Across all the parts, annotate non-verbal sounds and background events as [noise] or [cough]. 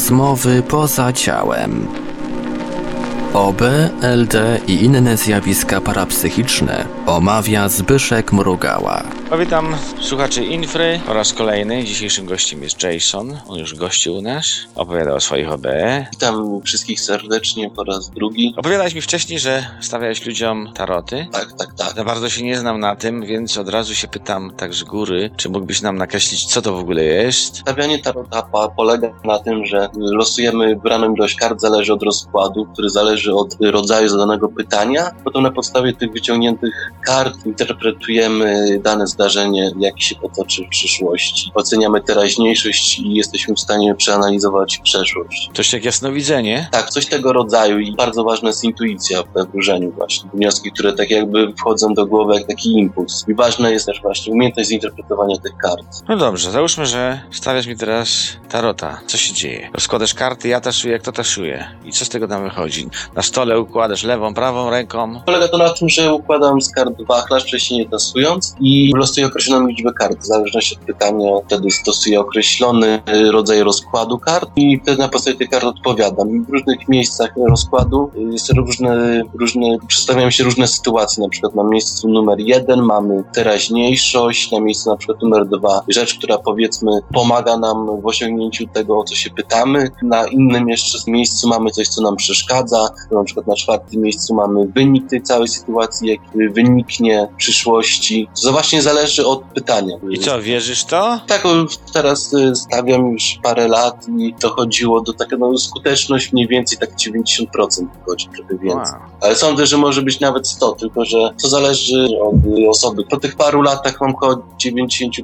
Rozmowy poza ciałem. OB, LD i inne zjawiska parapsychiczne omawia Zbyszek Mrugała. Witam słuchaczy Infry po raz kolejny. Dzisiejszym gościem jest Jason. On już gościł u nas. Opowiadał o swoich OB. Witam wszystkich serdecznie po raz drugi. Opowiadałeś mi wcześniej, że stawiałeś ludziom taroty. Tak, tak, tak. Za bardzo się nie znam na tym, więc od razu się pytam tak z góry, czy mógłbyś nam nakreślić, co to w ogóle jest? Stawianie tarota polega na tym, że losujemy wybraną ilość kart, zależy od rozkładu, który zależy od rodzaju zadanego pytania. Potem na podstawie tych wyciągniętych kart interpretujemy dane zdarzenie, jak się potoczy w przyszłości. Oceniamy teraźniejszość i jesteśmy w stanie przeanalizować przeszłość. Coś jak jasnowidzenie? Tak, coś tego rodzaju i bardzo ważna jest intuicja we wróżeniu właśnie. Wnioski, które tak jakby wchodzą do głowy jak taki impuls. I ważna jest też właśnie umiejętność zinterpretowania tych kart. No dobrze, załóżmy, że stawiasz mi teraz tarota. Co się dzieje? Rozkładasz karty, ja taszuję, kto taszuje. I co z tego tam wychodzi? Na stole układasz lewą, prawą ręką. Polega to na tym, że układam z kart wachlarz, wcześniej nie tasując i losuję określoną liczbę kart. W zależności od pytania wtedy stosuję określony rodzaj rozkładu kart i wtedy na podstawie tych kart odpowiadam. W różnych miejscach rozkładu jest różne, różne, przedstawiają się różne sytuacje. Na przykład na miejscu numer jeden mamy teraźniejszość, na miejscu na przykład numer dwa rzecz, która powiedzmy pomaga nam w osiągnięciu tego, o co się pytamy. Na innym jeszcze miejscu mamy coś, co nam przeszkadza. Na przykład na czwartym miejscu mamy wynik tej całej sytuacji, jaki wyniknie w przyszłości. To właśnie zależy od pytania. I co, wierzysz to? Tak, teraz y, stawiam już parę lat i dochodziło do takiego no, skuteczność mniej więcej tak 90% wychodzi, trochę więcej. Wow. Ale sądzę, że może być nawet 100, tylko że to zależy od y, osoby. Po tych paru latach mam około 90%.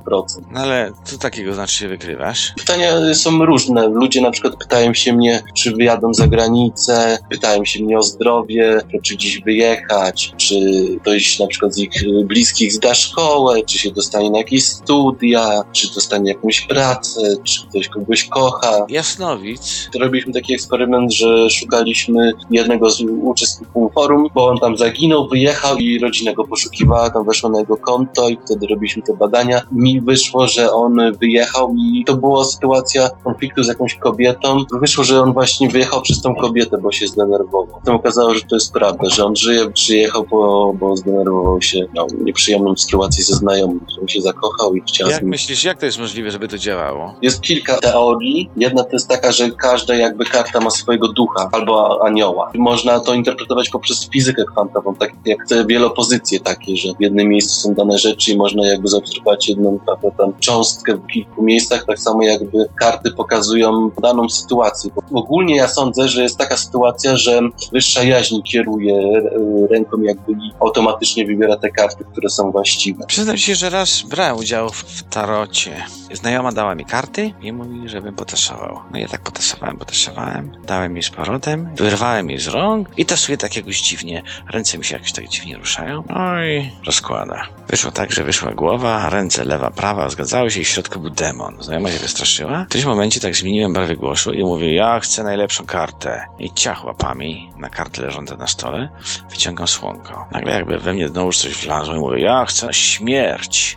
No ale co takiego znaczy się wykrywasz? Pytania są różne. Ludzie na przykład pytają się mnie, czy wyjadą za granicę, pytają się mnie o zdrowie, czy gdzieś wyjechać, czy ktoś na przykład z ich bliskich zda szkołę, czy się dostanie na jakieś studia, czy dostanie jakąś pracę, czy ktoś kogoś kocha. Jasnowic. Robiliśmy taki eksperyment, że szukaliśmy jednego z uczestników forum, bo on tam zaginął, wyjechał i rodzina go poszukiwała, tam weszła na jego konto i wtedy robiliśmy te badania. Mi wyszło, że on wyjechał i to była sytuacja konfliktu z jakąś kobietą. Wyszło, że on właśnie wyjechał przez tą kobietę, bo się zdenerwował. Potem okazało, że to jest prawda, że on żyje, przyjechał, bo, bo zdenerwował się miał nieprzyjemną sytuację ze znajomym, którym się zakochał i chciał Jak myślisz, jak to jest możliwe, żeby to działało? jest kilka teorii. Jedna to jest taka, że każda jakby karta ma swojego ducha albo anioła. Można to interpretować poprzez fizykę kwantową, tak jak te wielopozycje takie, że w jednym miejscu są dane rzeczy i można jakby zaobserwować jedną prawda, tam cząstkę w kilku miejscach, tak samo jakby karty pokazują daną sytuację. Bo ogólnie ja sądzę, że jest taka sytuacja, że wyższa jaźń kieruje e, ręką jakby i automatycznie wybiera te karty, które są właściwe. Się, że raz brałem udział w, tarocie. Znajoma dała mi karty i mówi, żebym potaszował. No ja tak potasowałem, potasowałem, dałem jej z powrotem, wyrwałem jej z rąk i tasuję tak jakoś dziwnie. Ręce mi się jakoś tak dziwnie ruszają. No i rozkłada. Wyszło tak, że wyszła głowa, ręce lewa, prawa zgadzały się i w środku był demon. Znajoma się wystraszyła. W którymś momencie tak zmieniłem barwę głosu i mówię, ja chcę najlepszą kartę. I ciach łapami na karty leżące na stole, wyciągam słonko. Nagle jakby we mnie znowu coś wlazło i mówię, ja chcę śmierć.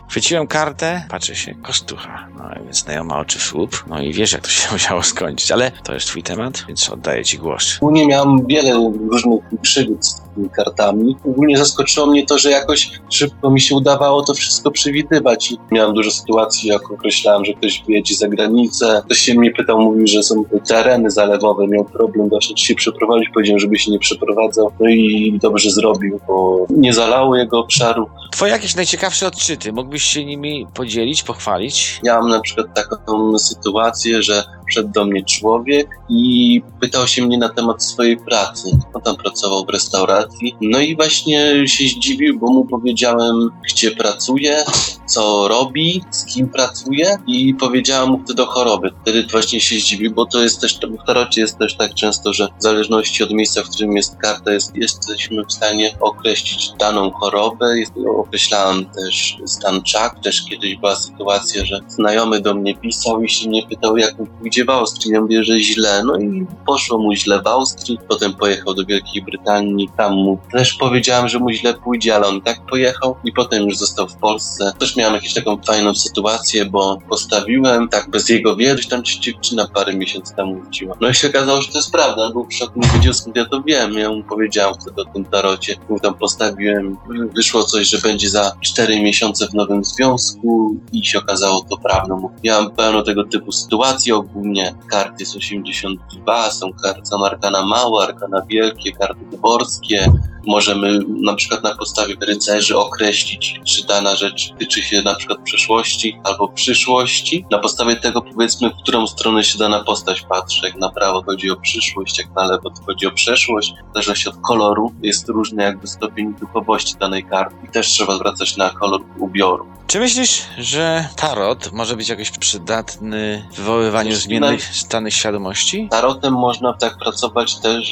Chwyciłem kartę, patrzę się, kostucha. No więc znajoma oczy w słup. No i wiesz, jak to się [laughs] musiało skończyć. Ale to jest twój temat, więc oddaję ci głos. Ogólnie miałem wiele różnych przygód z tymi kartami. Ogólnie zaskoczyło mnie to, że jakoś szybko mi się udawało to wszystko przewidywać. I miałem dużo sytuacji, jak określałem, że ktoś wyjedzie za granicę. Ktoś się mnie pytał, mówił, że są tereny zalewowe, miał problem właśnie, czy się przeprowadzić. Powiedziałem, żeby się nie przeprowadzał. No i dobrze zrobił, bo nie zalało jego obszaru. Twoje jakieś najciekawsze odczyty, mógłbyś się nimi podzielić, pochwalić? Miałem na przykład taką sytuację, że wszedł do mnie człowiek i pytał się mnie na temat swojej pracy. On tam pracował w restauracji. No i właśnie się zdziwił, bo mu powiedziałem, gdzie pracuje, co robi, z kim pracuje i powiedziałem mu wtedy o chorobie. Wtedy właśnie się zdziwił, bo to jest też, w tarocie jest też tak często, że w zależności od miejsca, w którym jest karta, jest, jesteśmy w stanie określić daną chorobę. Jest, określałem też stan czak. Też kiedyś była sytuacja, że znajomy do mnie pisał i się mnie pytał, jak, gdzie będzie w Austrii. Ja mówię, że źle. No i poszło mu źle w Austrii. Potem pojechał do Wielkiej Brytanii. Tam mu też powiedziałem, że mu źle pójdzie, ale on tak pojechał. I potem już został w Polsce. Też miałem jakąś taką fajną sytuację, bo postawiłem tak bez jego wiedzy. Tam ci dziewczyna parę miesięcy temu wróciła. No i się okazało, że to jest prawda. Był w szoku, wiedział skąd ja to wiem. Ja mu powiedziałem wtedy o tym tarocie. Mu tam postawiłem. Wyszło coś, że będzie za cztery miesiące w nowym związku i się okazało to prawdą. Miałem pełno tego typu sytuacji. Ogólnie karty jest 82, są karty, są arkana małe, arkana wielkie, karty wyborskie. Możemy na przykład na podstawie rycerzy określić, czy dana rzecz tyczy się na przykład przeszłości albo przyszłości. Na podstawie tego powiedzmy, w którą stronę się dana postać patrzy. Jak na prawo chodzi o przyszłość, jak na lewo to chodzi o przeszłość. W zależności od koloru jest różny jakby stopień duchowości danej karty. I też trzeba zwracać na kolor ubioru. Czy myślisz, że tarot może być jakoś przydatny w wywoływaniu Jeśli zmiennych stanych świadomości? Tarotem można tak pracować też,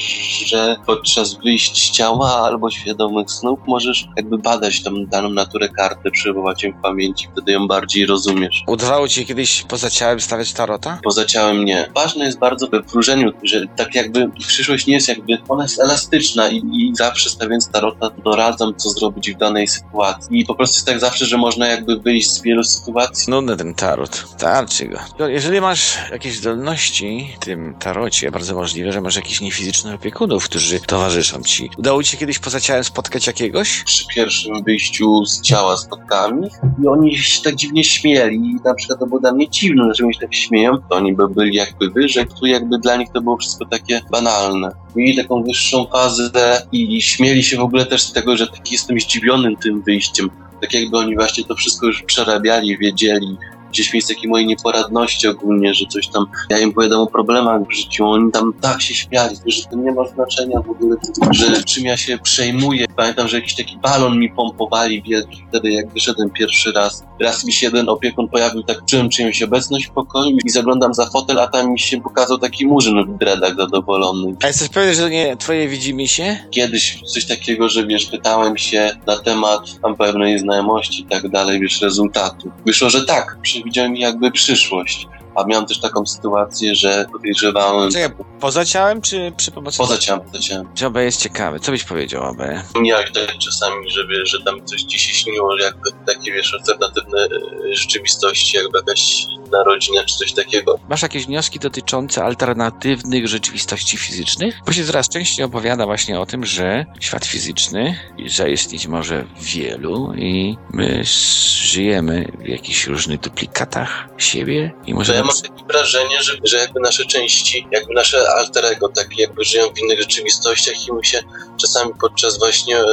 że podczas wyjść z ciała albo świadomych snów możesz jakby badać tą daną naturę karty, przywołać ją w pamięci, wtedy ją bardziej rozumiesz. Udawało ci kiedyś poza ciałem stawiać tarota? Poza ciałem nie. Ważne jest bardzo we wróżeniu, że tak jakby przyszłość nie jest jakby, ona jest elastyczna i, i zawsze stawiając tarota doradzam, co zrobić w danej sytuacji. I po prostu jest tak zawsze, że można jakby wyjść z wielu sytuacji. Nudny ten tarot. Starczy go. Jeżeli masz jakieś zdolności w tym tarocie, bardzo możliwe, że masz jakichś niefizycznych opiekunów, którzy towarzyszą ci. Udało ci się kiedyś poza ciałem spotkać jakiegoś? Przy pierwszym wyjściu z ciała spotkałem ich i oni się tak dziwnie śmieli. I na przykład to było dla mnie dziwne, że oni się tak śmieją. To oni by byli jakby wyżej, tu jakby dla nich to było wszystko takie banalne. Mieli taką wyższą fazę i śmieli się w ogóle też z tego, że taki jestem zdziwiony tym wyjściem. Tak jakby oni właśnie to wszystko już przerabiali, wiedzieli. Gdzieś miejsce takiej mojej nieporadności ogólnie, że coś tam, ja im opowiadam o problemach w życiu, oni tam tak się śmiali, że to nie ma znaczenia w ogóle, że czym ja się przejmuję. Pamiętam, że jakiś taki balon mi pompowali wielki wtedy, jak wyszedłem pierwszy raz. Raz mi się jeden opiekun pojawił, tak czułem czyjąś obecność w pokoju i zaglądam za fotel, a tam mi się pokazał taki murzyn w dreadach zadowolony. A jesteś pewien, że to nie twoje widzimy się? Kiedyś coś takiego, że wiesz, pytałem się na temat tam pewnej znajomości i tak dalej, wiesz, rezultatu. Wyszło, że tak, przewidziałem mi jakby przyszłość. A miałem też taką sytuację, że podejrzewałem Czekaj, poza ciałem czy przy pomocy? poza ciałem, poza ciałem. Obe jest ciekawy. Co byś powiedział, Obe? Jak tak czasami, że wiesz, że tam coś ci się śniło, że jakby takie wiesz, alternatywne e, rzeczywistości, jakby jakaś inna rodzina czy coś takiego. Masz jakieś wnioski dotyczące alternatywnych rzeczywistości fizycznych? Bo się coraz częściej opowiada właśnie o tym, że świat fizyczny zaistnieć może w wielu i my żyjemy w jakichś różnych duplikatach siebie i Że może ja mam takie wrażenie, że, że jakby nasze części, jakby nasze alter ego, takie jakby żyją w innych rzeczywistościach i my się czasami podczas właśnie e,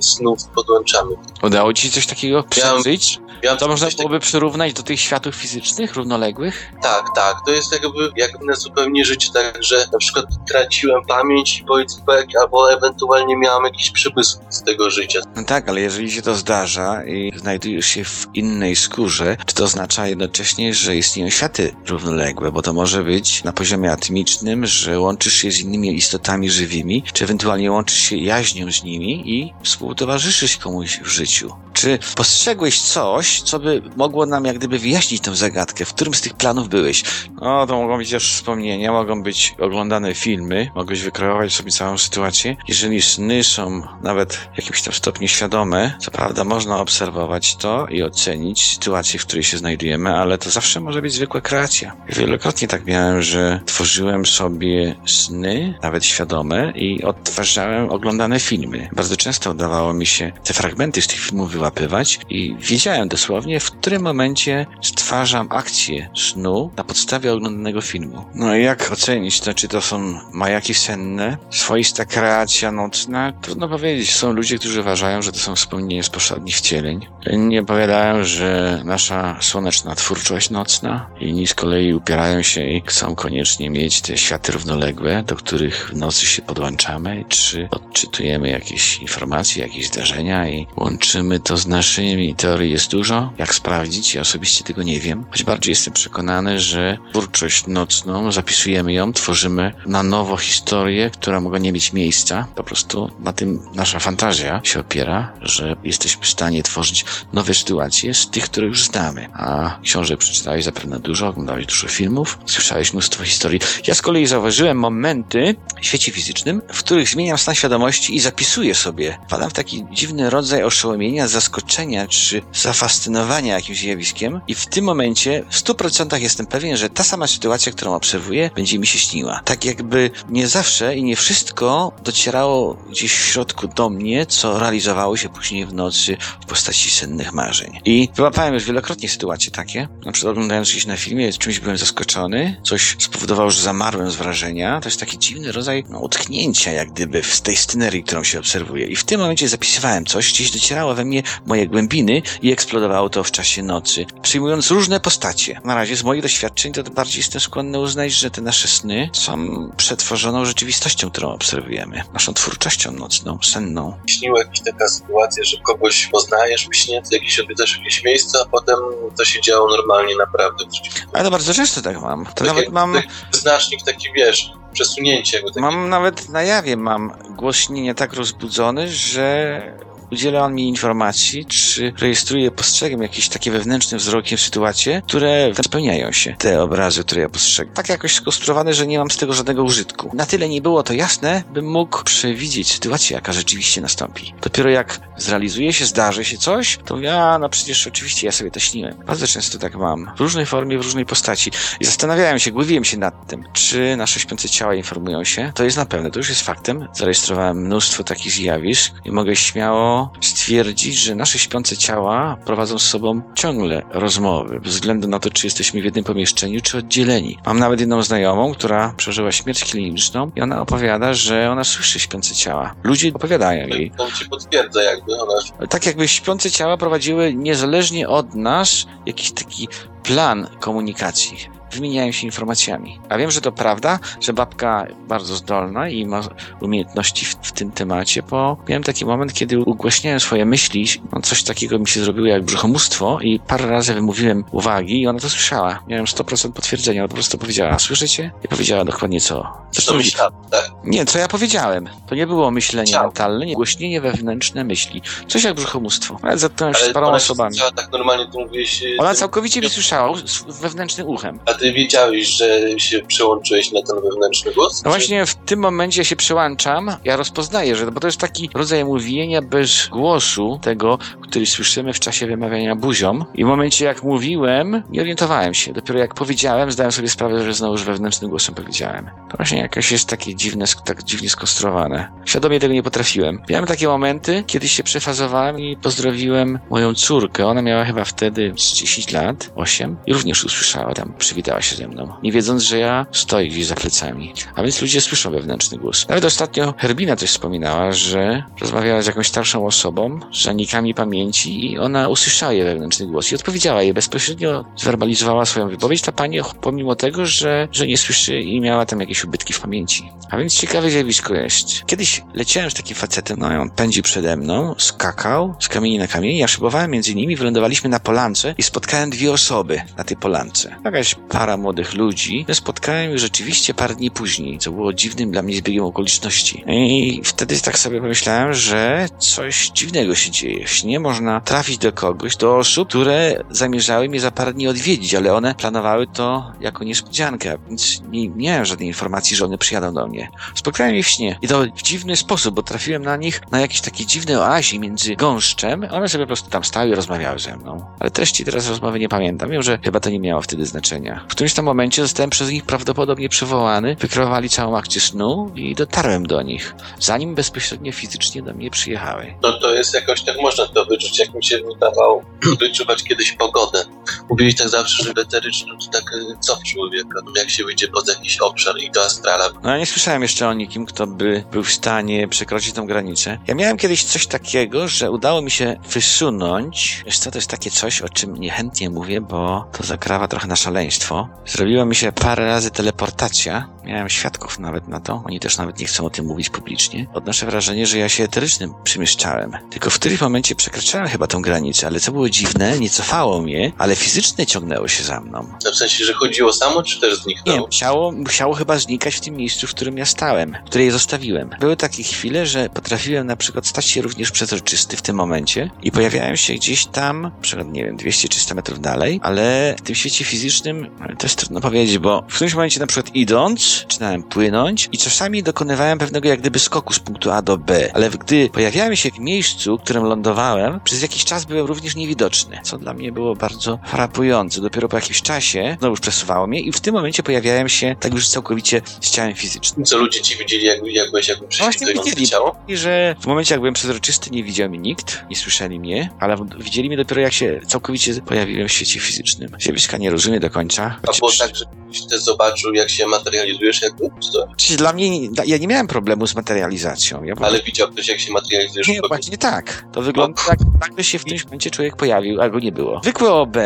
snów podłączamy. udało ci się coś takiego przeżyć? Ja To można tak- byłoby przyrównać do tych światów fizycznych, równoległych? Tak, tak. To jest jakby jak na zupełnie życie, tak, że na przykład traciłem pamięć i powiedzmy, albo ewentualnie miałem jakiś przemysł z tego życia. No tak, ale jeżeli się to zdarza i znajdujesz się w innej skórze, czy to oznacza jednocześnie, że istnieją światy równoległe, bo to może być na poziomie atmicznym, że łączysz się z innymi istotami żywymi, czy ewentualnie łączysz się jaźnią z nimi i współtowarzyszysz komuś w życiu. Czy postrzegłeś coś, co by mogło nam jak gdyby wyjaśnić tę zagadkę? W którym z tych planów byłeś? O, to mogą być też wspomnienia, mogą być oglądane filmy, mogłeś wykreować sobie całą sytuację. Jeżeli sny są nawet w jakimś tam stopniu świadome, co prawda można obserwować to i ocenić sytuację, w której się znajdujemy, ale to zawsze może być zwykła kreacja. Wielokrotnie tak miałem, że tworzyłem sobie sny, nawet świadome, i odtwarzałem oglądane filmy. Bardzo często udawało mi się te fragmenty z tych filmów wyłapywać i wiedziałem dosłownie, w którym momencie stwarzam akcję snu na podstawie oglądanego filmu. No i jak ocenić to, czy to są majaki senne, swoista kreacja nocna? Trudno powiedzieć. Są ludzie, którzy uważają, że to są wspomnienia z poprzednich wcieleń. Inni opowiadają, że nasza słoneczna twórczość nocna. Inni z kolei upierają się i chcą koniecznie mieć te światy równoległe, do których w nocy się podłączamy, czy odczytujemy jakieś informacje, jakieś zdarzenia i łączymy to z naszymi teorii jest dużo. Jak sprawdzić? Ja osobiście tego nie wiem. Choć bardziej jestem przekonany, że twórczość nocną, zapisujemy ją, tworzymy na nowo historię, która mogła nie mieć miejsca. Po prostu na tym nasza fantazja się opiera, że jesteśmy w stanie tworzyć nowe sytuacje z tych, które już znamy. A książek przeczytałeś zapewne dużo, oglądałeś dużo filmów, słyszałeś mnóstwo historii. Ja z kolei zauważyłem momenty w świecie fizycznym, w których zmieniam stan świadomości i zapisuję sobie. Wpadam w taki dziwny rodzaj oszołomienia, zaskoczenia czy zafascynowania jakimś zjawiskiem i w tym momencie w 100% jestem pewien, że ta sama sytuacja, którą obserwuję, będzie mi się śniła. Tak jakby nie zawsze i nie wszystko docierało gdzieś w środku do mnie, co realizowało się później w nocy w postaci sennych marzeń. I wyłapałem już wielokrotnie sytuacje takie. Na przykład oglądając gdzieś na filmie, czymś byłem zaskoczony, coś spowodowało, że zamarłem z wrażenia. To jest taki dziwny rodzaj no, utknięcia, jak gdyby w tej scenerii, którą się obserwuje. I w tym momencie zapisywałem coś, gdzieś docierało we mnie moje głębiny i eksplodowało to w czasie nocy, przyjmując różne postacie. Na razie z moich doświadczeń to bardziej jestem skłonny uznać, że te nasze sny są przetworzoną rzeczywistością, którą obserwujemy. Naszą twórczością nocną, senną. Śniła jakaś taka sytuacja, że kogoś poznajesz w śnie, jakieś odwiedzasz jakieś miejsce, a potem to się działo normalnie naprawdę. Ale to bardzo często tak mam. To Tak nawet jak- mam... tak Znacznik taki, wiesz, przesunięcie. Mam nawet na jawie mam głos śnienia tak rozbudzony, że udziela on mi informacji, czy rejestruje, postrzegam jakieś takie wewnętrzne wzrokiem sytuacje, które spełniają się, te obrazy, które ja postrzegam. Tak jakoś skonstruowane, że nie mam z tego żadnego użytku. Na tyle nie było to jasne, bym mógł przewidzieć sytuację, jaka rzeczywiście nastąpi. Dopiero jak zrealizuje się, zdarzy się coś, to ja, no przecież oczywiście ja sobie to śniłem. Bardzo często tak mam. W różnej formie, w różnej postaci. I zastanawiałem się, głowiłem się nad tym, czy nasze śpiące ciała informują się. To jest na pewno, to już jest faktem. Zarejestrowałem mnóstwo takich zjawisk i mogę śmiało stwierdzić, że nasze śpiące ciała prowadzą z sobą ciągle rozmowy, bez względu na to, czy jesteśmy w jednym pomieszczeniu, czy oddzieleni. Mam nawet jedną znajomą, która przeżyła śmierć kliniczną i ona opowiada, że ona słyszy śpiące ciała. Ludzie opowiadają jej. To ci potwierdza jakby, ona Tak jakby śpiące ciała prowadziły niezależnie od nas jakiś taki plan komunikacji. Wymieniają się informacjami. A wiem, że to prawda, że babka bardzo zdolna i ma umiejętności w, w tym temacie, bo miałem taki moment, kiedy ugłaśniałem swoje myśli, no coś takiego mi się zrobiło jak brzuchomóstwo i parę razy wymówiłem uwagi i ona to słyszała. Miałem 100% potwierdzenia, ona po prostu powiedziała, słyszycie? I powiedziała dokładnie co. to Zresztą myślała, tak? nie, co ja powiedziałem. To nie było myślenie Ciao. mentalne, nie głośnienie wewnętrzne myśli. Coś jak brzuchomóstwo. Ale zatknąłem się z paroma osobami. się tak normalnie, tu mówiłeś, Ona całkowicie mnie słyszała wewnętrznym uchem. a ty wiedziałeś, że się przełączyłeś na ten wewnętrzny głos? No właśnie w tym momencie się przełączam, ja rozpoznaję, że bo to jest taki rodzaj mówienia bez głosu tego, który słyszymy w czasie wymawiania buzią. I w momencie jak mówiłem, nie orientowałem się. Dopiero jak powiedziałem, zdałem sobie sprawę, że znowu już wewnętrznym głosem powiedziałem. To właśnie jakoś jest takie dziwne, tak dziwnie skonstruowane. Świadomie tego nie potrafiłem. Miałem takie momenty, kiedy się przefazowałem i pozdrowiłem moją córkę. Ona miała chyba wtedy z 10 lat, 8 i również usłyszała tam, przywitała się ze mną. Nie wiedząc, że ja stoję gdzieś za plecami. A więc ludzie słyszą wewnętrzny głos. Nawet ostatnio Herbina coś wspominała, że rozmawiała z jakąś starszą osobą, z zanikami pamięci i ona usłyszała jej wewnętrzny głos i odpowiedziała jej bezpośrednio, zwerbalizowała swoją wypowiedź ta pani, pomimo tego, że, że nie słyszy i miała tam jakieś ubytki w pamięci. A więc ciekawe zjawisko jest. Kiedyś leciałem z takim facetem, no on pędził przede mną, skakał z kamieni na kamień, ja szybowałem między nimi, wylądowaliśmy na polance i spotkałem dwie osoby na tej polance. Jakaś para młodych ludzi. Spotkałem ich rzeczywiście parę dni później, co było dziwnym dla mnie zbiegiem okoliczności. I wtedy tak sobie pomyślałem, że coś dziwnego się dzieje. W śnie można trafić do kogoś, do osób, które zamierzały mnie za parę dni odwiedzić, ale one planowały to jako niespodziankę, więc nie miałem żadnej informacji, że one przyjadą do mnie. Spotkałem je w śnie i to w dziwny sposób, bo trafiłem na nich na jakieś takie dziwne oazie między gąszczem. One sobie po prostu tam stały i rozmawiały ze mną. Ale treści teraz rozmowy nie pamiętam. Wiem, że chyba to nie miało wtedy znaczenia. W którymś tam momencie zostałem przez nich prawdopodobnie przywołany, wykreowali całą akcję snu i dotarłem do nich, zanim bezpośrednio fizycznie do mnie przyjechały. No to jest jakoś tak można to wyczuć, jak mi się wydawało [clears throat] wyczuwać kiedyś pogodę. Mówili tak zawsze, że w eterycznym to tak y, co człowieka, jak się wyjdzie poza jakiś obszar i do astrala. No ja nie słyszałem jeszcze o nikim, kto by był w stanie przekroczyć tą granicę. Ja miałem kiedyś coś takiego, że udało mi się wysunąć. Wiesz co, to jest takie coś, o czym niechętnie mówię, bo to zakrawa trochę na szaleństwo. Było. Zrobiła mi się parę razy teleportacja. Miałem świadków nawet na to. Oni też nawet nie chcą o tym mówić publicznie. Odnoszę wrażenie, że ja się eterycznym przemieszczałem. Tylko w którymś momencie przekraczałem chyba tą granicę, ale co było dziwne, nie cofało mnie, ale fizycznie ciągnęło się za mną. W sensie, że chodziło samo, czy też Nie, zniknęło? musiało, musiało chyba znikać w tym miejscu, w którym ja stałem, w której je zostawiłem. Były takie chwile, że potrafiłem na przykład stać się również przezroczysty w tym momencie i pojawiałem się gdzieś tam, na przykład, nie wiem, 200-300 metrów dalej, ale w tym świecie fizycznym to jest trudno powiedzieć, bo w którymś momencie na przykład idąc, zaczynałem płynąć i czasami dokonywałem pewnego jak gdyby skoku z punktu A do B, ale gdy pojawiałem się w miejscu, w którym lądowałem, przez jakiś czas byłem również niewidoczny, co dla mnie było bardzo frapujące. Dopiero po jakimś czasie znowu przesuwało mnie i w tym momencie pojawiałem się tak już całkowicie z ciałem fizycznym. Co ludzie ci widzieli, jak, jak byłeś jakby prześwitujące widzieli, ciało? I że w momencie, jak byłem przezroczysty, nie widział mnie nikt, nie słyszeli mnie, ale widzieli mnie dopiero jak się całkowicie pojawiłem w świecie fizycznym. Zjawiska nie rozumiem do końca. A było tak, że też zobaczył, jak się materializujesz? Czy to? Czy dla mnie, ja nie miałem problemu z materializacją. Ja Ale widział ktoś, jak się materializujesz? Nie, właśnie tak. To wygląda tak, nagle się w którymś momencie człowiek pojawił, a go nie było. Zwykłe OB,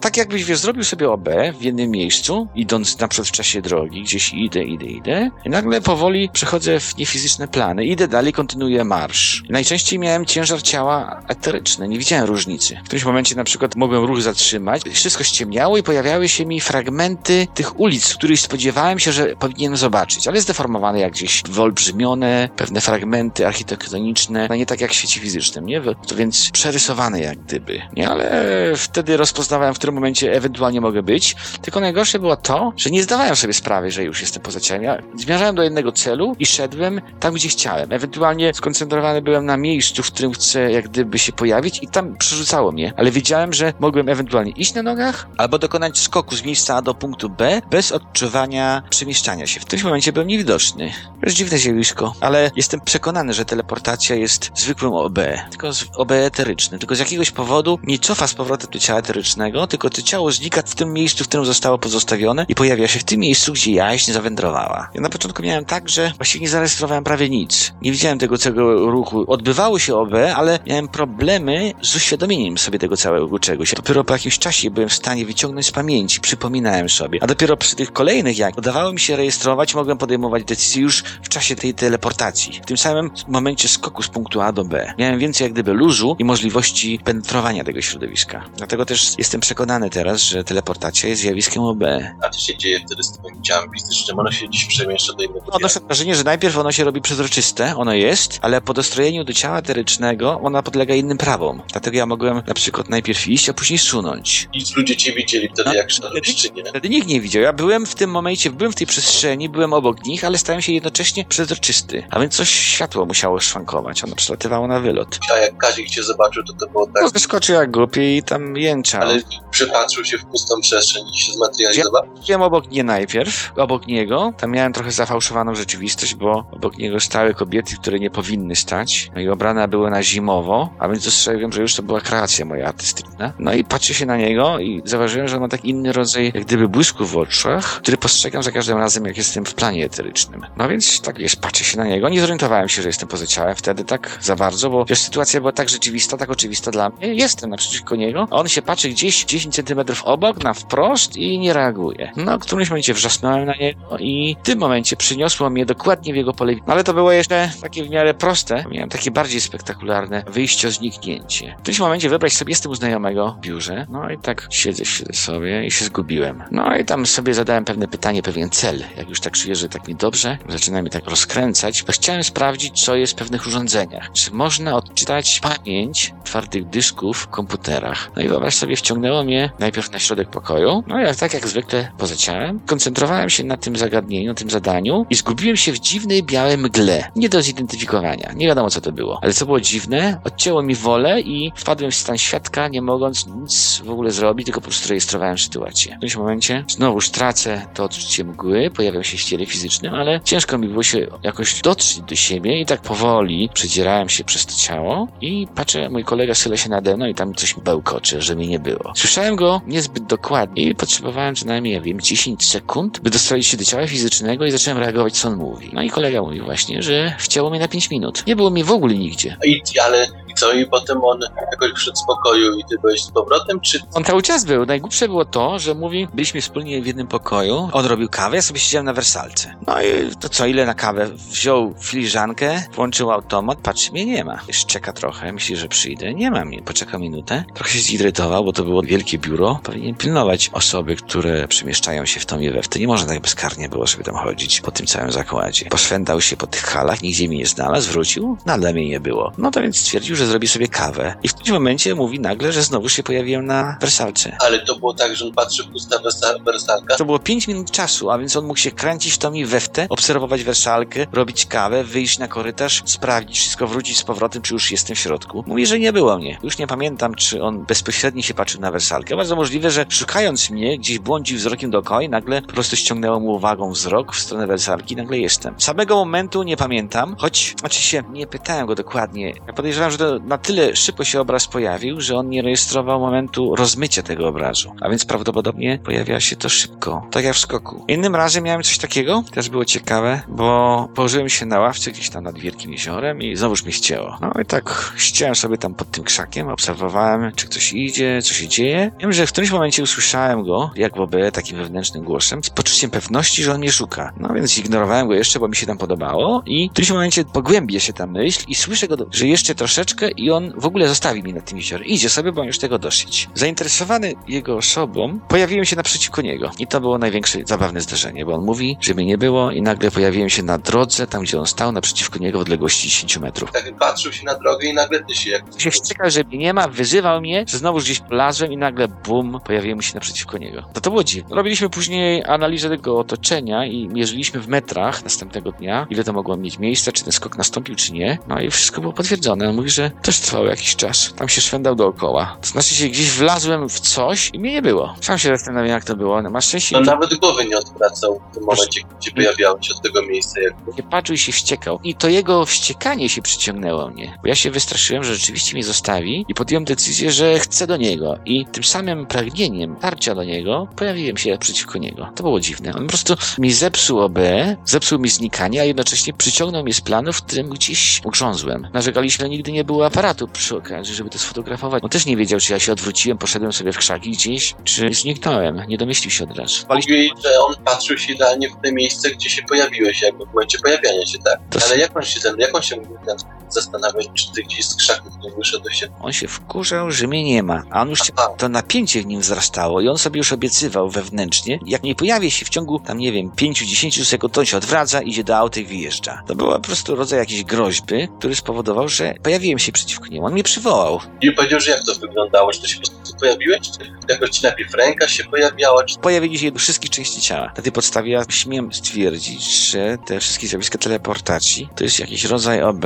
tak jakbyś wiesz, zrobił sobie OB w jednym miejscu, idąc na przykład w czasie drogi, gdzieś idę, idę, idę, i nagle powoli przechodzę w niefizyczne plany, idę dalej, kontynuuję marsz. Najczęściej miałem ciężar ciała eteryczny, nie widziałem różnicy. W którymś momencie na przykład mogłem ruch zatrzymać, wszystko ściemniało i pojawiały się mi fragmenty tych ulic, których spodziewałem się, że powinienem zobaczyć, ale zdeformowane jak gdzieś wyolbrzymione, pewne fragmenty architektoniczne, no nie tak jak w świecie fizycznym, nie? To więc przerysowane jak gdyby, nie? Ale wtedy rozpoznawałem, w którym momencie ewentualnie mogę być, tylko najgorsze było to, że nie zdawałem sobie sprawy, że już jestem poza ciałem. Ja zmierzałem do jednego celu i szedłem tam, gdzie chciałem. Ewentualnie skoncentrowany byłem na miejscu, w którym chcę jak gdyby się pojawić i tam przerzucało mnie, ale wiedziałem, że mogłem ewentualnie iść na nogach albo dokonać skoku z miejsca A do punktu B bez odczuwania przemieszczania się. W tym momencie byłem niewidoczny. To jest dziwne zjawisko, ale jestem przekonany, że teleportacja jest zwykłym OB, tylko z OB eterycznym. Tylko z jakiegoś powodu nie cofa z powrotem do ciała eterycznego, tylko to ciało znika w tym miejscu, w którym zostało pozostawione i pojawia się w tym miejscu, gdzie jaźń zawędrowała. Ja na początku miałem tak, że właściwie nie zarejestrowałem prawie nic. Nie widziałem tego całego ruchu. Odbywało się OB, ale miałem problemy z uświadomieniem sobie tego całego czegoś. Dopiero po jakimś czasie byłem w stanie wyciągnąć z pamięci, przypominałem sobie. A dopiero przy tych kolejnych, jak udawało mi się rejestrować, mogłem podejmować decyzje już w czasie tej teleportacji. W tym samym momencie skoku z punktu A do B. Miałem więcej jak gdyby luzu i możliwości penetrowania tego środowiska. Dlatego też jestem przekonany teraz, że teleportacja jest zjawiskiem OB. A co się dzieje wtedy z twoim ciałem fizycznym? Ono się dziś przemieszcza do innego ciała. Odnoszę wrażenie, że najpierw ono się robi przezroczyste, ono jest, ale po dostrojeniu do ciała eterycznego ona podlega innym prawom. Dlatego ja mogłem na przykład najpierw iść, a później sunąć. I ludzie cię widzieli wtedy, No, jak szedłeś, czy nie? Wtedy nikt nie widział. Ja byłem w tym momencie, byłem w tej przestrzeni, byłem obok nich, ale stałem się jednocześnie przezroczysty. A więc coś światło musiało szwankować. Ono przelatywało na wylot. A jak Kazik cię zobaczył, to to było tak, No, wyskoczył jak głupi i tam jęczał. ale przypatrzył się w pustą przestrzeń i się zmaterializował? Byłem obok nie najpierw, obok niego. Tam miałem trochę zafałszowaną rzeczywistość, bo obok niego stały kobiety, które nie powinny stać. No i ubrane były na zimowo, a więc dostrzegłem, że już to była kreacja moja artystyczna. No i patrzę się na niego i zauważyłem, że on ma tak inny rodzaj, jak gdyby błysku w oczach, który postrzegam za każdym razem, jak jestem w planie eterycznym. No więc tak wiesz, patrzę się na niego. Nie zorientowałem się, że jestem poza ciałem wtedy tak za bardzo, bo wiesz, sytuacja była tak rzeczywista, tak oczywista dla mnie. Jestem naprzeciwko niego, on się patrzy gdzieś 10 centymetrów obok, na wprost i nie reaguje. No, w którymś momencie wrzasnąłem na niego i w tym momencie przyniosło mnie dokładnie w jego pole widzenia. Ale to było jeszcze takie w miarę proste. Miałem takie bardziej spektakularne wyjście, zniknięcie. W którymś momencie wybrać sobie jestem u znajomego w biurze, no i tak siedzę, siedzę sobie i się zgubiłem. No i tam sobie zadałem pewne pytanie, pewien cel. Jak już tak czuję, że tak mi dobrze, zaczyna mi tak rozkręcać, bo chciałem sprawdzić, co jest w pewnych urządzeniach. Czy można odczytać pamięć twardych dysków w komputerach? No i wyobraź sobie, wciągnęło mnie najpierw na środek pokoju, no i tak jak zwykle poza ciałem, koncentrowałem się na tym zagadnieniu, tym zadaniu i zgubiłem się w dziwnej białej mgle. Nie do zidentyfikowania. Nie wiadomo, co to było. Ale co było dziwne, odcięło mi wolę i wpadłem w stan świadka, nie mogąc nic w ogóle zrobić, tylko po prostu rejestrowałem sytuację. W którymś momencie znowuż tracę to odczucie mgły, pojawiam się w ciele fizycznym, ale ciężko mi było się jakoś dotrzeć do siebie i tak powoli przedzierałem się przez to ciało i patrzę, mój kolega syla się nade mną i tam coś bełkocze, że mnie nie było. Słyszałem go niezbyt dokładnie i potrzebowałem co najmniej, ja wiem, 10 sekund, by dostroić się do ciała fizycznego i zacząłem reagować, co on mówi. No i kolega mówi właśnie, że wcięło mnie na 5 minut. Nie było mnie w ogóle nigdzie. I, ale co, i potem on jakoś wszedł z pokoju i ty byłeś z powrotem, czy On cały czas był. Najgłupsze było to, że mówi, byliśmy wspólnie w jednym pokoju, on robił kawę, ja sobie siedziałem na wersalce. No i to co, ile na kawę? Wziął filiżankę, włączył automat, patrzy, mnie nie ma. Jeszcze czeka trochę, myśli, że przyjdę. Nie ma mnie, poczeka minutę. Trochę się zirytował, bo to było wielkie biuro. Powinien pilnować osoby, które przemieszczają się w tą i we w. Nie można tak bezkarnie było sobie tam chodzić po tym całym zakładzie. Poszwędał się po tych halach, nigdzie mnie nie znalazł, wrócił, nadal mnie nie było. No to więc stwierdził, że zrobi sobie kawę. I w tym momencie mówi nagle, że znowu się pojawiłem na wersalce. ale to było tak, że on patrzy pusta wersa- wersalka? To było 5 minut czasu, a więc on mógł się kręcić w tą i we w te, obserwować wersalkę, robić kawę, wyjść na korytarz, sprawdzić wszystko, wrócić z powrotem, czy już jestem w środku. Mówi, że nie było mnie. Już nie pamiętam, czy on bezpośrednio się patrzył na wersalkę. Bardzo możliwe, że szukając mnie, gdzieś błądził wzrokiem dookoła i nagle po prostu ściągnęło mu uwagą wzrok w stronę wersalki nagle jestem. Samego momentu nie pamiętam, choć oczywiście nie pytałem go dokładnie. Ja podejrzewam, że to na tyle szybko się obraz pojawił, że on nie rejestrował momentu rozmycia tego obrazu. A więc prawdopodobnie pojawia się to szybko, tak jak w skoku. Innym razem miałem coś takiego, też było ciekawe, bo położyłem się na ławce gdzieś tam nad wielkim jeziorem i znowuż mnie ścięło. No i tak ściąłem sobie tam pod tym krzakiem, obserwowałem, czy ktoś idzie, co się dzieje. Wiem, że w którymś momencie usłyszałem go, jak w OB, takim wewnętrznym głosem, z poczuciem pewności, że on mnie szuka. No więc ignorowałem go jeszcze, bo mi się tam podobało i w którymś momencie pogłębia się ta myśl i słyszę go, że jeszcze troszeczkę i on w ogóle zostawi mnie nad tym jeziorem. Idzie sobie, bo on już tego dosyć. Zainteresowany jego osobą, pojawiłem się naprzeciwko niego. I to było największe zabawne zdarzenie, bo on mówi, że mnie nie było i nagle pojawiłem się na drodze, tam gdzie on stał, naprzeciwko niego w odległości 10 metrów. Tak patrzył się na drogę i nagle ty się jak... się wściekał, że mnie nie ma, wyzywał mnie, że znowu gdzieś polazłem i nagle bum, pojawiłem się naprzeciwko niego. To to było dziwne. Robiliśmy później analizę tego otoczenia i mierzyliśmy w metrach następnego dnia, ile to mogło mieć miejsca, czy ten skok nastąpił, czy nie. No i wszystko było potwierdzone. On mówi, że też trwał jakiś czas. Tam się szwendał dookoła. To znaczy się gdzieś wlazłem w coś i mnie nie było. Sam się zastanawiam, jak to było. No, masz szczęście, No nawet głowy nie odwracał w tym momencie, gdzie pojawiało się od tego miejsca. Jakby. się patrzył i się wściekał. I to jego wściekanie się przyciągnęło mnie. Bo ja się wystraszyłem, że rzeczywiście mnie zostawi i podjąłem decyzję, że chcę do niego. I tym samym pragnieniem tarcia do niego pojawiłem się przeciwko niego. To było dziwne. On po prostu mi zepsuł OB, zepsuł mi znikanie, a jednocześnie przyciągnął mnie z planu, w którym gdzieś ugrzązłem. Narzekaliśmy, że nigdy nie było aparatu przy okazji, żeby to sfotografować. On też nie wiedział, czy ja się odwróciłem, poszedłem sobie w krzaki gdzieś, czy zniknąłem. Nie domyślił się od razu. Mówili, że on patrzył się idealnie w te miejsce, gdzie się pojawiłeś, jakby w momencie pojawiania się, tak. To Ale jak on się ten, jak on się mógł ten zastanawiać, czy ty gdzieś z krzaków nie wyszedłeś się? On się wkurzał, że mnie nie ma, a on już się, to napięcie w nim wzrastało i on sobie już obiecywał wewnętrznie, jak nie pojawi się w ciągu, tam nie wiem, 5-10 sekund, to on się odwraca, idzie do auta i wyjeżdża. To była po prostu rodzaj jakiejś groźby, który spowodował, że pojawiłem się przeciwko niemu. On mnie przywołał. I powiedział, że jak to wyglądało, czy to się po prostu pojawiłeś, czy jakoś ci najpierw ręka się pojawiała, czy Pojawili się wszystkie części ciała. Na tej podstawie ja śmiem stwierdzić, że te wszystkie zjawiska teleportacji to jest jakiś rodzaj OB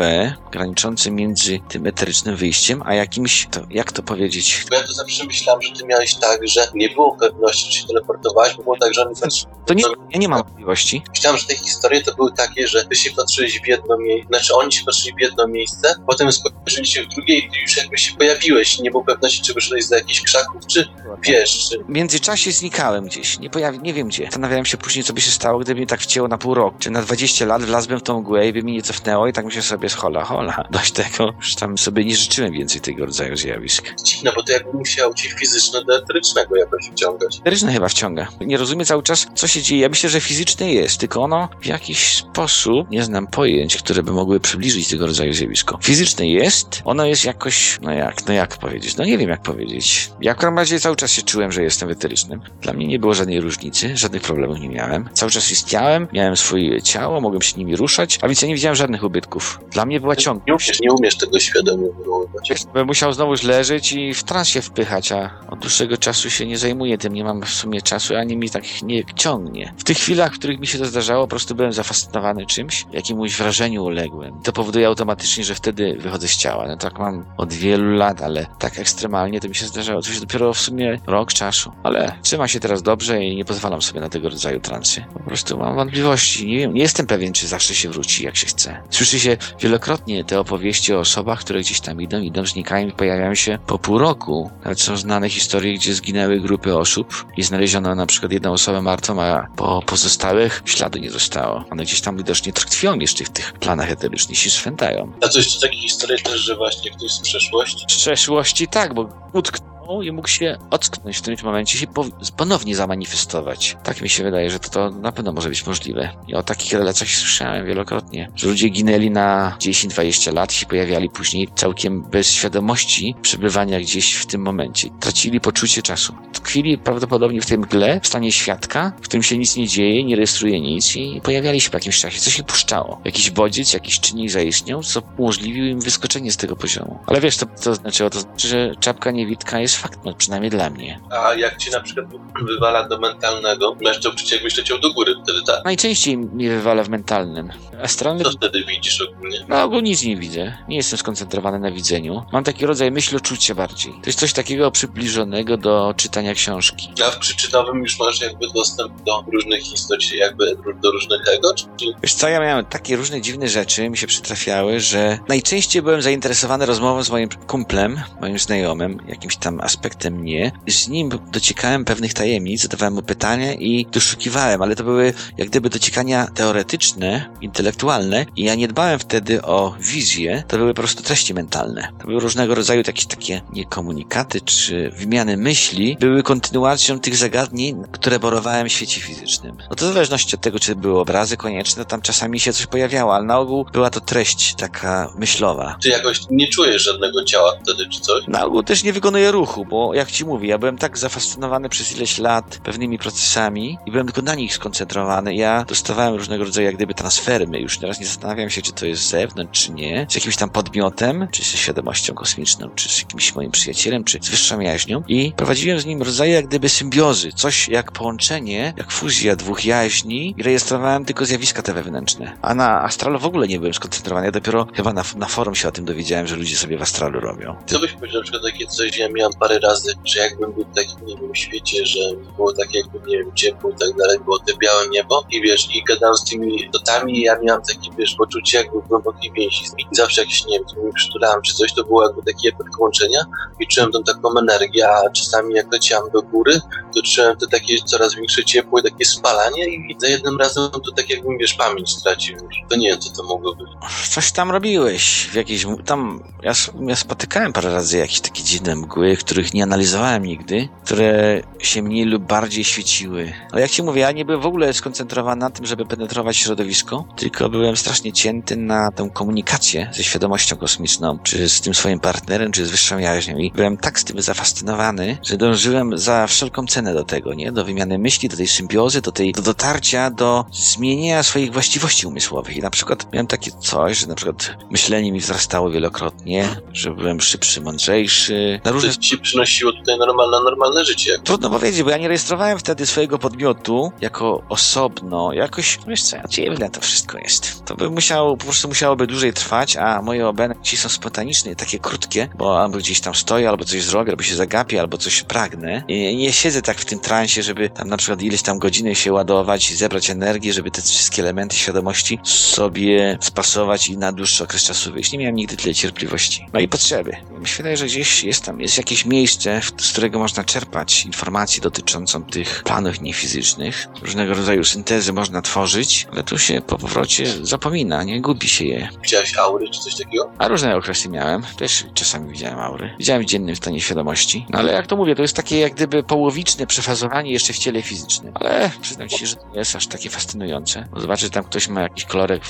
graniczący między tym eterycznym wyjściem, a jakimś, to, jak to powiedzieć, Bo ja to zawsze myślałem, że ty miałeś tak, że nie było pewności, czy się teleportowałeś, bo było tak, że oni patrz... to nie, ja nie mam możliwości. Myślałem, że te historie to były takie, że ty się patrzyłeś w jedno miejsce, znaczy oni się patrzyli w jedno miejsce, potem spojrzeli się w drugie i ty już jakby się pojawiłeś. Nie było pewności, czy wyszedłeś za jakichś krzaków, czy wiesz, czy... W międzyczasie znikałem gdzieś, nie pojawi, nie wiem gdzie. Zastanawiałem się później, co by się stało, gdyby mnie tak wcięło na pół roku, czy na 20 lat wlazłbym w tą mgłę i by mnie nie cofnęło i tak myślę sobie, hola, hola. [laughs] Dość tego, już tam sobie nie życzyłem więcej tego rodzaju zjawisk. Dziwne, bo to jakby musiał ci fizyczne do eterycznego jakoś wciągać. Eteryczne chyba wciąga. Nie rozumiem cały czas, co się dzieje. Ja myślę, że fizyczne jest, tylko ono w jakiś sposób, nie znam pojęć, które by mogły przybliżyć tego rodzaju zjawisko. Fizyczne jest, ono jest jakoś, no jak, no jak powiedzieć, no nie wiem jak powiedzieć. Ja w każdym razie cały czas się czułem, że jestem eterycznym. Dla mnie nie było żadnej różnicy, żadnych problemów nie miałem. Cały czas istniałem, miałem swoje ciało, mogłem się nimi ruszać, a więc ja nie widziałem żadnych ubytków. Dla mnie była ciąg. Nie umiesz, nie umiesz tego świadomie wywoływać. Bym musiał znowuż leżeć i w trans się wpychać, a od dłuższego czasu się nie zajmuję tym, nie mam w sumie czasu, ani mi tak nie ciągnie. W tych chwilach, w których mi się to zdarzało, po prostu byłem zafascynowany czymś, jakiemuś wrażeniu uległem. To powoduje automatycznie, że wtedy wychodzę z ciała. No tak mam od wielu lat, ale tak ekstremalnie to mi się zdarzało. Coś dopiero w sumie rok czasu. Ale trzyma się teraz dobrze i nie pozwalam sobie na tego rodzaju transy. Po prostu mam wątpliwości. Nie wiem, nie jestem pewien, czy zawsze się wróci, jak się chce. Słyszy się wielokrotnie te opowieści o osobach, które gdzieś tam idą, idą, znikają i pojawiają się po pół roku. Nawet są znane historie, gdzie zginęły grupy osób i znaleziono na przykład jedną osobę martwą, a po pozostałych śladu nie zostało. One gdzieś tam widocznie tkwią jeszcze w tych planach eterycznych, się swętają. A coś to takie historie też, że właśnie ktoś z przeszłości? Z przeszłości tak, bo utknął i mógł się ocknąć w którymś momencie po, ponownie zamanifestować. Tak mi się wydaje, że to, to na pewno może być możliwe. I o takich relacjach słyszałem wielokrotnie, że ludzie ginęli na 10-20 lat i się pojawiali później całkiem bez świadomości przebywania gdzieś w tym momencie. Tracili poczucie czasu. Tkwili prawdopodobnie w tej mgle, w stanie świadka, w którym się nic nie dzieje, nie rejestruje nic i pojawiali się po jakimś czasie. Coś się puszczało. Jakiś bodziec, jakiś czynnik zaistniał, co umożliwił im wyskoczenie z tego poziomu. Ale wiesz, to, to znaczyło, to znaczy, że czapka niewidka jest fakt, no przynajmniej dla mnie. A jak ci na przykład wywala do mentalnego, masz to uczucie jakbyś leciał do góry, wtedy tak. Najczęściej mnie wywala w mentalnym. Astralny Co wtedy widzisz ogólnie? No, ogólnie nic nie widzę. Nie jestem skoncentrowany na widzeniu. Mam taki rodzaj myśloczucia bardziej. To jest coś takiego przybliżonego do czytania książki. A w przyczynowym już masz jakby dostęp do różnych istot, jakby do różnych ego, czy Wiesz co, ja miałem takie różne dziwne rzeczy, mi się przytrafiały, że najczęściej byłem zainteresowany rozmową z moim kumplem, moim znajomym, jakimś tam aspektem mnie. Z nim dociekałem pewnych tajemnic, zadawałem mu pytania i doszukiwałem, ale to były jak gdyby dociekania teoretyczne, intelektualne i ja nie dbałem wtedy o wizję, to były po prostu treści mentalne. To były różnego rodzaju jakieś takie nie komunikaty czy wymiany myśli, były kontynuacją tych zagadnień, które borowałem w świecie fizycznym. No to w zależności od tego, czy były obrazy konieczne, tam czasami się coś pojawiało, ale na ogół była to treść taka myślowa. czy jakoś nie czujesz żadnego ciała wtedy, czy coś? Na ogół też nie wykonuję ruchu, bo jak ci mówię, ja byłem tak zafascynowany przez ileś lat pewnymi procesami i byłem tylko na nich skoncentrowany. Ja dostawałem różnego rodzaju jak gdyby transfermy. Już teraz nie zastanawiam się, czy to jest z zewnątrz, czy nie. Z jakimś tam podmiotem, czy ze świadomością kosmiczną, czy z jakimś moim przyjacielem, czy z wyższą jaźnią. I prowadziłem z nim rodzaje jak gdyby symbiozy. Coś jak połączenie, jak fuzja dwóch jaźni i rejestrowałem tylko zjawiska te wewnętrzne. A na astralu w ogóle nie byłem skoncentrowany. Ja dopiero chyba na, na forum się o tym dowiedziałem, że ludzie sobie w astralu robią. Co byś powiedział na przykład takie coś, ja parę razy, że jakbym był w takim, nie wiem, świecie, że było tak jakby, nie wiem, ciepło i tak dalej, było te białe niebo i wiesz, i gadałem z tymi istotami i ja miałem takie, wiesz, poczucie jakby głębokiej więzi z nimi. Zawsze jakieś, nie wiem, przytulałem czy coś, to było jakby taki efekt łączenia i czułem tą taką energię, a czasami jak leciałem do góry, to czułem to takie coraz większe ciepło i takie spalanie i za jednym razem to tak jakbym, wiesz, pamięć stracił. To nie wiem, co to mogło być. Coś tam robiłeś, w jakiejś, tam, ja, ja spotykałem parę razy jakieś takie dziwne mgły, których nie analizowałem nigdy, które się mniej lub bardziej świeciły. Ale jak ci mówię, ja nie byłem w ogóle skoncentrowany na tym, żeby penetrować środowisko, tylko byłem strasznie cięty na tę komunikację ze świadomością kosmiczną, czy z tym swoim partnerem, czy z wyższą jaźnią i byłem tak z tym zafascynowany, że dążyłem za wszelką cenę do tego, nie? Do wymiany myśli, do tej symbiozy, do tej, do dotarcia, do zmienienia swoich właściwości umysłowych. I na przykład miałem takie coś, że na przykład myślenie mi wzrastało wielokrotnie, że byłem szybszy, mądrzejszy, na różne ci przynosiło tutaj normalne, normalne życie. Trudno powiedzieć, bo ja nie rejestrowałem wtedy swojego podmiotu jako osobno. Jakoś, wiesz co, dziwne to wszystko jest. To by musiało, po prostu musiałoby dłużej trwać, a moje obenci są spontaniczne, takie krótkie, bo albo gdzieś tam stoję, albo coś zrobię, albo się zagapię, albo coś pragnę. I nie siedzę tak w tym transie, żeby tam na przykład ileś tam godziny się ładować i zebrać energię, żeby te wszystkie elementy świadomości sobie spasować i na dłuższy okres czasu wyjść. Nie miałem nigdy tyle cierpliwości. No i potrzeby. Wydaje, że gdzieś jest tam, jest jakieś miejsce, z którego można czerpać informacje dotyczącą tych planów niefizycznych. Różnego rodzaju syntezy można tworzyć, ale tu się po powrocie zapomina, nie gubi się je. Widziałeś aury czy coś takiego? A różne okresy miałem. Też czasami widziałem aury. Widziałem w dziennym stanie świadomości. No ale jak to mówię, to jest takie jak gdyby połowiczne przefazowanie jeszcze w ciele fizycznym. Ale przyznam ci, że to jest aż takie fascynujące. Bo zobaczysz, że tam ktoś ma jakiś kolorek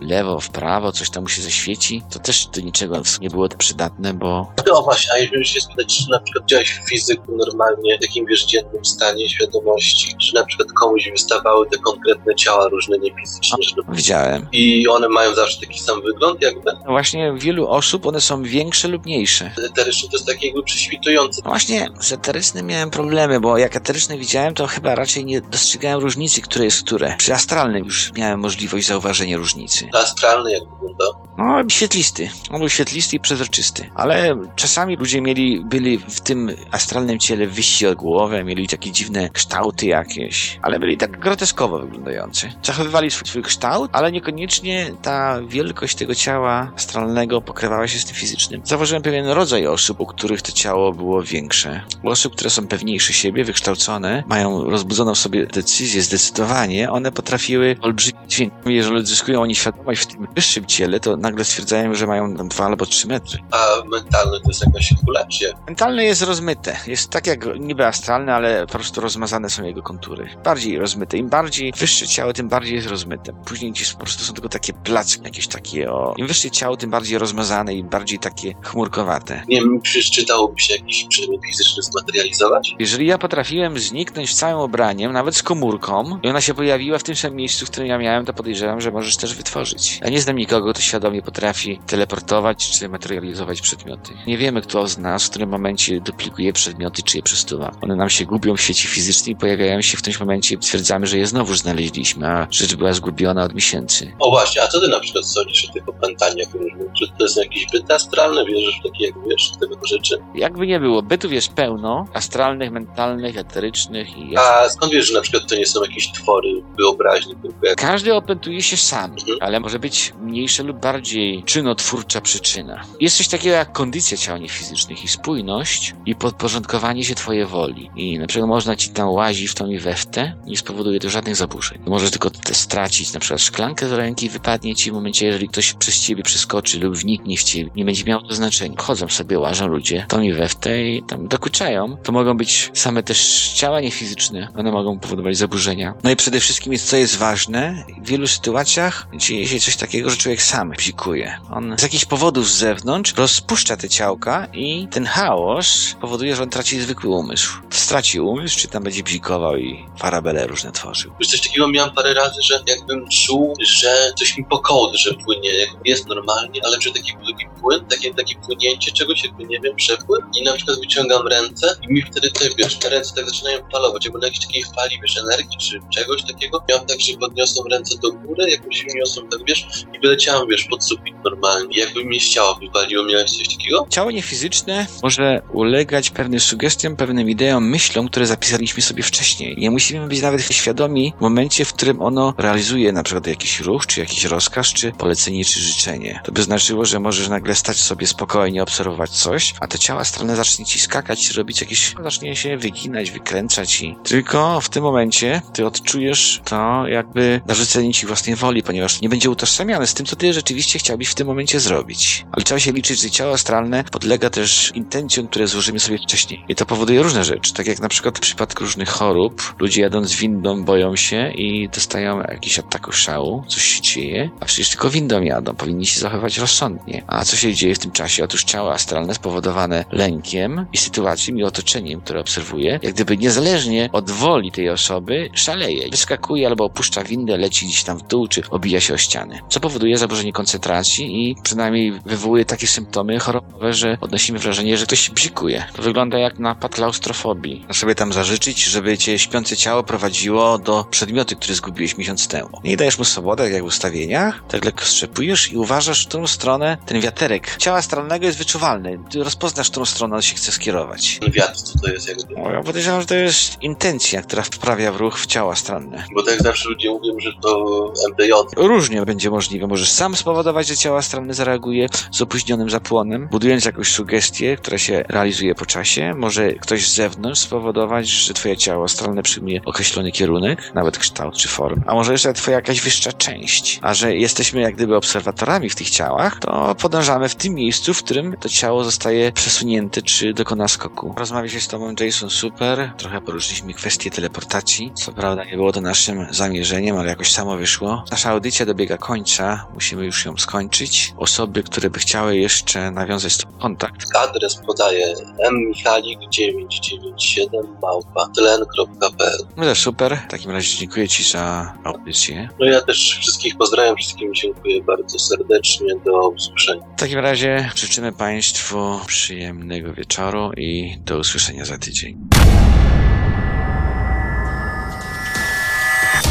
lewo, w prawo, coś tam mu się zaświeci. To też do niczego nie było to przydatne, bo No właśnie, a jeżeli się spytać, czy na przykład działałeś w fizyku normalnie, w takim wiesz, dziennym stanie świadomości, czy na przykład komuś wystawały te konkretne ciała różne niefizyczne, że no- widziałem. i one mają zawsze taki sam wygląd jakby? No właśnie wielu osób one są większe lub mniejsze. Eteryczny to jest taki jakby prześwitujący. No właśnie z eterycznym miałem problemy, bo jak eteryczne widziałem, to chyba raczej nie dostrzegałem różnicy, które jest które. Przy astralnym już miałem możliwość zauważenia różnicy. Różnicy. Astralny jak wygląda? No, świetlisty. On był świetlisty i przezroczysty. Ale czasami ludzie mieli, byli w tym astralnym ciele wyści od głowy, mieli takie dziwne kształty jakieś, ale byli tak groteskowo wyglądający. Zachowywali swój, swój kształt, ale niekoniecznie ta wielkość tego ciała astralnego pokrywała się z tym fizycznym. Zauważyłem pewien rodzaj osób, u których to ciało było większe. U osób, które są pewniejsze siebie, wykształcone, mają rozbudzoną w sobie decyzję, zdecydowanie, one potrafiły olbrzymi dźwięk. Jeżeli odzyskują oni świadomość w tym wyższym ciele, to nagle stwierdzają, że mają dwa albo trzy metry. A mentalny to jest jakaś jak? Mentalne jest rozmyte. Jest tak jak niby astralne, ale po prostu rozmazane są jego kontury. Bardziej rozmyte. Im bardziej wyższe ciało, tym bardziej jest rozmyte. Później gdzieś po prostu są tylko takie placki jakieś takie o... Im wyższe ciało, tym bardziej rozmazane i bardziej takie chmurkowate. Nie wiem, czy czytałoby się jakiś przedmiot fizyczny zmaterializować? Jeżeli ja potrafiłem zniknąć całym ubraniem, nawet z komórką, i ona się pojawiła w tym samym miejscu, w którym ja miałem, to podejrzewam, że możesz też wytworzyć. Ja nie znam nikogo, kto świadomie potrafi teleportować czy materializować przedmioty. Nie wiemy, kto z nas w którym momencie duplikuje przedmioty, czy je przestuwa. One nam się gubią w sieci fizycznej i pojawiają się w którymś momencie i stwierdzamy, że je znowuż znaleźliśmy, a rzecz była zgubiona od miesięcy. O właśnie, a co ty na przykład sądzisz o tych opętaniach różnych? Czy to jest jakiś byt astralny? Wierzysz w takie, jak wiesz, tego rzeczy? Jakby nie było, bytów jest pełno, astralnych, mentalnych, eterycznych i... A skąd wiesz, że na przykład to nie są jakieś twory wyobraźni, tylko jak... Każdy opętuje się sam, Mhm. ale może być mniejsza lub bardziej czynotwórcza przyczyna. Jest coś takiego jak kondycja ciał niefizycznych i spójność i podporządkowanie się twojej woli. I na przykład można ci tam łazić w tą i we w te, nie spowoduje to żadnych zaburzeń. Możesz tylko te stracić na przykład szklankę z ręki, wypadnie ci w momencie, jeżeli ktoś przez ciebie przeskoczy lub wniknie w ciebie. Nie będzie miało to znaczenia. Chodzą sobie, łażą ludzie, tą i we w te i tam dokuczają. To mogą być same też ciała niefizyczne. One mogą powodować zaburzenia. No i przede wszystkim jest, co jest ważne, w wielu sytuacjach dzieje się coś takiego, że człowiek sam bzikuje. On z jakichś powodów z zewnątrz rozpuszcza te ciałka i ten chaos powoduje, że on traci zwykły umysł. Straci umysł, czy tam będzie bzikował i farabele różne tworzył. Wiesz, coś takiego miałem parę razy, że jakbym czuł, że coś mi po kołdrze płynie, jakby jest normalnie, ale że taki, taki płyn, takie, takie płynięcie czegoś, jakby nie wiem, przepływ i na przykład wyciągam ręce i mi wtedy te, wiesz, te ręce tak zaczynają falować, jakby na jakiejś takiej fali, wiesz, energii czy czegoś takiego. Miałem tak, że podniosłem ręce do góry, jakoś uniosłem tak, wiesz, i wyleciałem, wiesz, pod sufit normalnie. Jakby mnie z ciała wywaliło, miałeś coś takiego? Ciało niefizyczne może ulegać pewnym sugestiom, pewnym ideom, myślom, które zapisaliśmy sobie wcześniej. Nie musimy być nawet świadomi w momencie, w którym ono realizuje na przykład jakiś ruch, czy jakiś rozkaz, czy polecenie, czy życzenie. To by znaczyło, że możesz nagle stać sobie spokojnie, obserwować coś, a to ciało astralne zacznie ci skakać, robić jakieś, zacznie się wyginać, wykręcać i tylko w tym momencie ty odczujesz to jakby narzucenie ci własnej woli, ponieważ nie będzie utożsamiane z tym, co ty rzeczywiście chciałbyś w tym momencie zrobić. Ale trzeba się liczyć, że ciało astralne podlega też intencjom, które złożymy sobie wcześniej. I to powoduje różne rzeczy, tak jak na przykład w przypadku różnych chorób, ludzie jadąc windą boją się i dostają jakiś ataku szału, coś się dzieje, a przecież tylko windą jadą, powinni się zachować rozsądnie. A co się dzieje w tym czasie? Otóż ciało astralne spowodowane lękiem i sytuacją i otoczeniem, które obserwuje, jak gdyby niezależnie od woli tej osoby szaleje. Wyskakuje albo opuszcza windę, leci gdzieś tam w dół, czy obija się o ściany. Co powoduje zaburzenie koncentracji i przynajmniej wywołuje takie symptomy chorobowe, że odnosimy wrażenie, że ktoś się bzikuje. To wygląda jak napad klaustrofobii. Możesz sobie tam zażyczyć, żeby cię śpiące ciało prowadziło do przedmiotu, który zgubiłeś miesiąc temu. Nie dajesz mu swobodę, jak w ustawieniach, tak lekko strzepujesz i uważasz, w którą stronę ten wiaterek ciała astralnego jest wyczuwalny. Ty rozpoznasz, w którą stronę on się chce skierować. Ten wiatr, co to jest jakby? O, Ja podejrzewam, że to jest intencja, która wprawia w ruch w ciało astralne. Bo tak zawsze ludzie mówią, że to MDJ. Różnie będzie możliwe. Możesz sam spowodować, że ciało astralne zareaguje z opóźnionym zapłonem, budując jakąś sugestię, która się realizuje po czasie. Może ktoś z zewnątrz spowodować, że twoje ciało astralne przyjmuje określony kierunek, nawet kształt czy formę. A może jeszcze twoja jakaś wyższa część. A że jesteśmy jak gdyby obserwatorami w tych ciałach, to podążamy w tym miejscu, w którym to ciało zostaje przesunięte czy dokona skoku. Rozmawia się z tobą Jason super. Trochę poruszyliśmy kwestię teleportacji. Co prawda nie było to naszym zamierzeniem, ale jakoś samo wyszło. Nasza audycja dobiega końca. Musimy już ją skończyć. Osoby, które by chciały jeszcze nawiązać z tobą kontakt. Adres podaję mmichalik997 małpa tlen.pl No to super. W takim razie dziękuję ci za audycję. No ja też wszystkich pozdrawiam, wszystkim dziękuję bardzo serdecznie, do usłyszenia. W takim razie życzymy Państwu przyjemnego wieczoru i do usłyszenia za tydzień.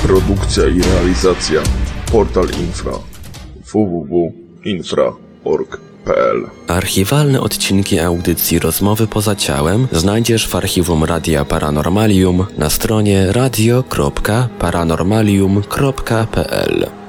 Produkcja i realizacja Portal Infra www.infra.org.pl Archiwalne odcinki audycji Rozmowy poza ciałem znajdziesz w archiwum Radia Paranormalium na stronie radio.paranormalium.pl.